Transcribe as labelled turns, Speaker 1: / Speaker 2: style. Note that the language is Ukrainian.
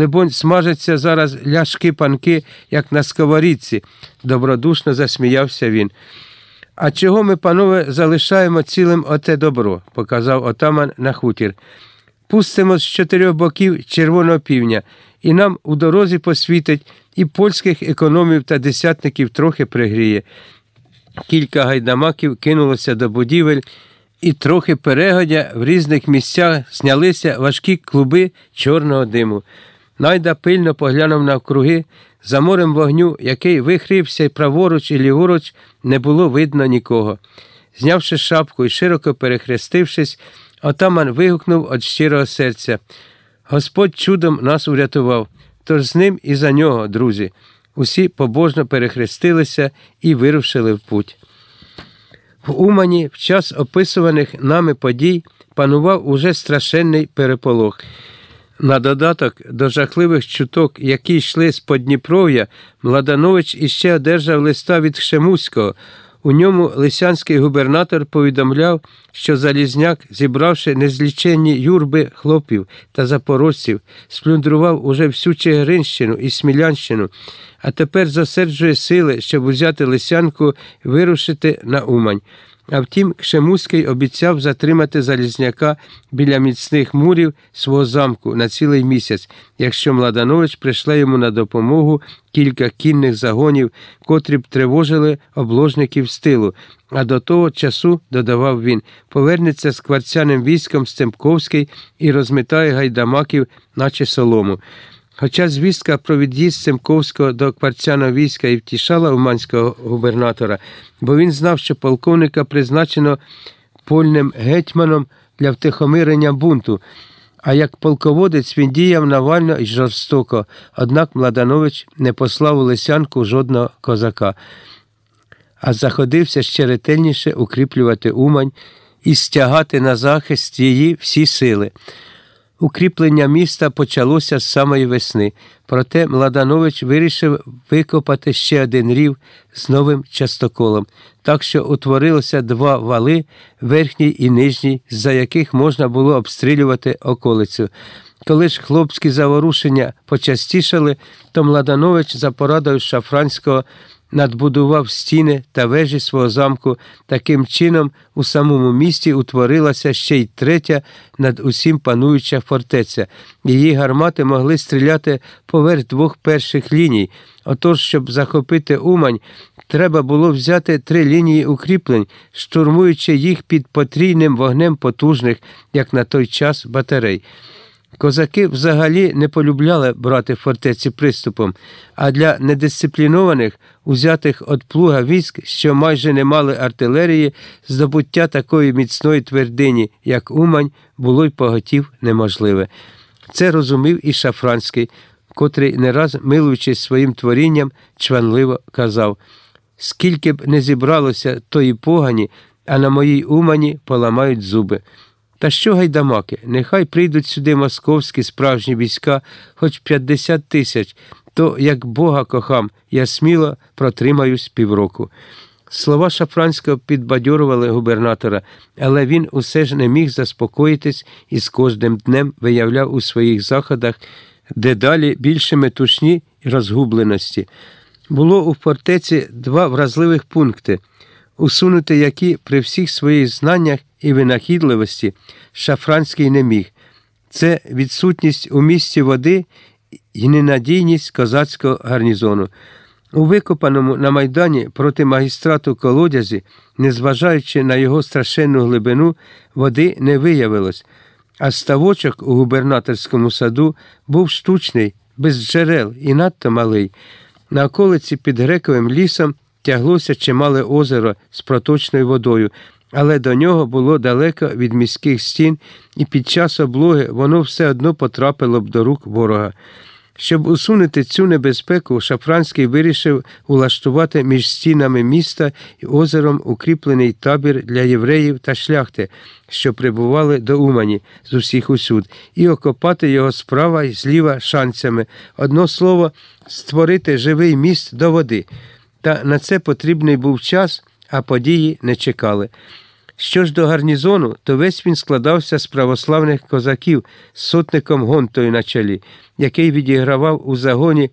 Speaker 1: Либонь, смажаться зараз ляшки панки, як на сковорідці, добродушно засміявся він. А чого ми, панове, залишаємо цілим оте добро, показав отаман на хутір. Пустимо з чотирьох боків червоного півня, і нам у дорозі посвітить, і польських економів та десятників трохи пригріє. Кілька гайдамаків кинулося до будівель, і трохи перегодя в різних місцях знялися важкі клуби чорного диму. Найда пильно поглянув навкруги, за морем вогню, який вихрився праворуч і ліворуч, не було видно нікого. Знявши шапку і широко перехрестившись, отаман вигукнув від щирого серця. Господь чудом нас урятував, тож з ним і за нього, друзі. Усі побожно перехрестилися і вирушили в путь. В Умані в час описуваних нами подій панував уже страшенний переполох. На додаток до жахливих чуток, які йшли з Подніпров'я, Младанович іще одержав листа від Хшемуського. У ньому лисянський губернатор повідомляв, що Залізняк, зібравши незліченні юрби хлопів та запорожців, сплюндрував уже всю Чигиринщину і Смілянщину, а тепер зосерджує сили, щоб узяти Лисянку і вирушити на Умань. А втім, Кшемуський обіцяв затримати Залізняка біля міцних мурів свого замку на цілий місяць, якщо Младанович прийшла йому на допомогу кілька кінних загонів, котрі б тривожили обложників з тилу. А до того часу, додавав він, повернеться з кварцяним військом Стемпковський і розмітає гайдамаків, наче солому. Хоча звістка про від'їзд Семковського до кварцяного війська і втішала уманського губернатора, бо він знав, що полковника призначено польним гетьманом для втихомирення бунту. А як полководець він діяв навально і жорстоко, однак Младанович не послав у Лисянку жодного козака, а заходився ще ретельніше укріплювати Умань і стягати на захист її всі сили. Укріплення міста почалося з самої весни, проте Младанович вирішив викопати ще один рів з новим частоколом, так що утворилося два вали, верхній і нижній, з-за яких можна було обстрілювати околицю. Коли ж хлопські заворушення почастішали, то Младанович за порадою Шафранського надбудував стіни та вежі свого замку. Таким чином у самому місті утворилася ще й третя над усім пануюча фортеця. Її гармати могли стріляти поверх двох перших ліній. Отож, щоб захопити Умань, треба було взяти три лінії укріплень, штурмуючи їх під потрійним вогнем потужних, як на той час, батарей. Козаки взагалі не полюбляли брати фортеці приступом, а для недисциплінованих, узятих від плуга військ, що майже не мали артилерії, здобуття такої міцної твердині, як Умань, було й поготів неможливе. Це розумів і Шафранський, котрий не раз, милуючись своїм творінням, чванливо казав скільки б не зібралося тої погані, а на моїй умані поламають зуби. Та що гайдамаки? Нехай прийдуть сюди московські справжні війська, хоч 50 тисяч, то, як Бога кохам, я сміло протримаюсь півроку. Слова Шафранського підбадьорували губернатора, але він усе ж не міг заспокоїтись і з кожним днем виявляв у своїх заходах дедалі більше метушні і розгубленості. Було у фортеці два вразливих пункти усунути які при всіх своїх знаннях і винахідливості Шафранський не міг. Це відсутність у місті води і ненадійність козацького гарнізону. У викопаному на Майдані проти магістрату колодязі, незважаючи на його страшенну глибину, води не виявилось, а ставочок у губернаторському саду був штучний, без джерел і надто малий. На околиці під грековим лісом тяглося чимале озеро з проточною водою, але до нього було далеко від міських стін, і під час облоги воно все одно потрапило б до рук ворога. Щоб усунути цю небезпеку, Шафранський вирішив улаштувати між стінами міста і озером укріплений табір для євреїв та шляхти, що прибували до Умані з усіх усюд, і окопати його справа і зліва шанцями. Одно слово, створити живий міст до води. Та на це потрібний був час, а події не чекали. Що ж до гарнізону, то весь він складався з православних козаків з сотником Гонтою на чолі, який відігравав у загоні